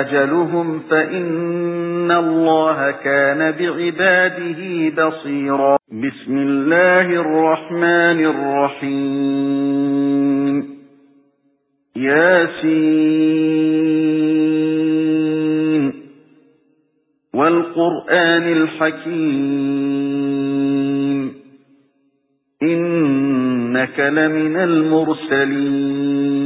أَجَلُهُمْ فَإِنَّ اللَّهَ كَانَ بِعِبَادِهِ بَصِيرًا. بِسْمِ اللَّهِ الرَّحْمَنِ الرَّحِيمِ. يَاسِينَ. وَالْقُرْآنِ الْحَكِيمِ. إِنَّكَ لَمِنَ الْمُرْسَلِينَ.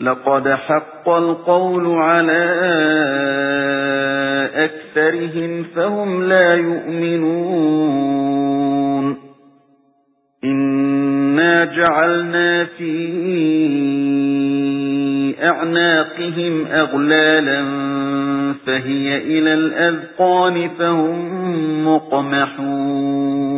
لَقَدْ حَقَّ الْقَوْلُ عَلَى أَكْثَرِهِمْ فَهُمْ لَا يُؤْمِنُونَ. إِنَّا جَعَلْنَا فِي أَعْنَاقِهِمْ أَغْلَالًا فَهِيَ إِلَى الْأَذْقَانِ فَهُمْ مُقْمَحُونَ.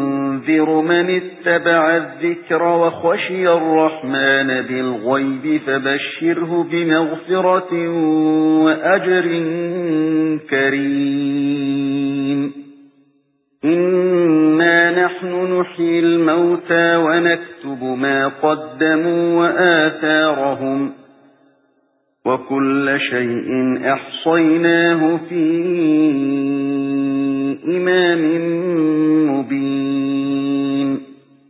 تُنذِرُ مَنِ اتَّبَعَ الذِّكْرَ وَخَشِيَ الرَّحْمَنَ بِالْغَيْبِ فَبَشِّرْهُ بِمَغْفِرَةٍ وَأَجْرٍ كَرِيمٍ. إِنَّا نَحْنُ نُحْيِي الْمَوْتَى وَنَكْتُبُ مَا قَدَّمُوا وَآثَارَهُمْ وَكُلَّ شَيْءٍ أَحْصَيْنَاهُ فِي إِمَامٍ